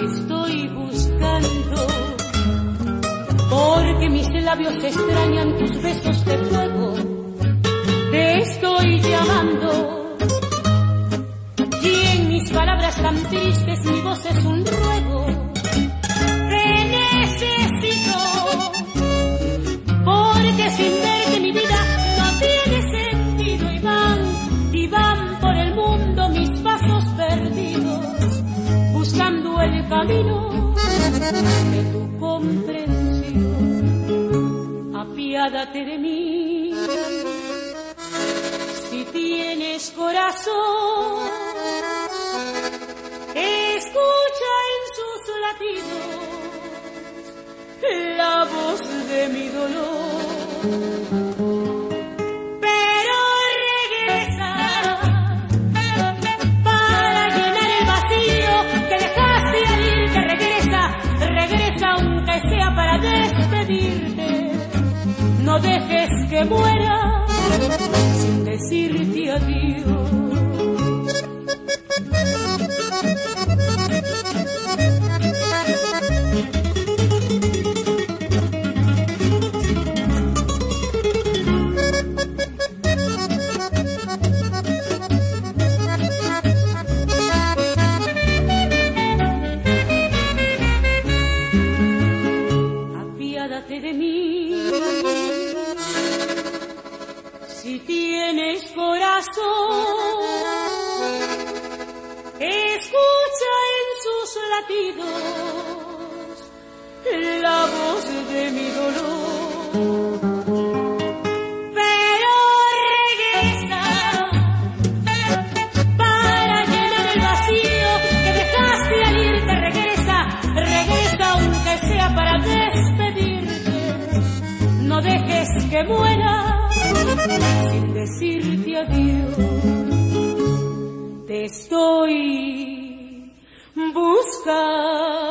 Estoy buscando, porque mis labios extrañan tus besos de fuego, te estoy llamando. Tan tristes mi voz es un ruego. Te necesito. Porque sin verte mi vida no tiene sentido y van, y van por el mundo mis pasos perdidos, buscando el camino de tu comprensión. Apiádate de mí. Si tienes corazón, la voz de mi dolor. Pero regresa para llenar el vacío que dejaste al irte. Regresa, regresa aunque sea para despedirte. No dejes que muera sin decirte adiós. Si tienes corazón, escucha en sus latidos la voz de mi No dejes que muera sin decirte adiós. Te estoy buscando.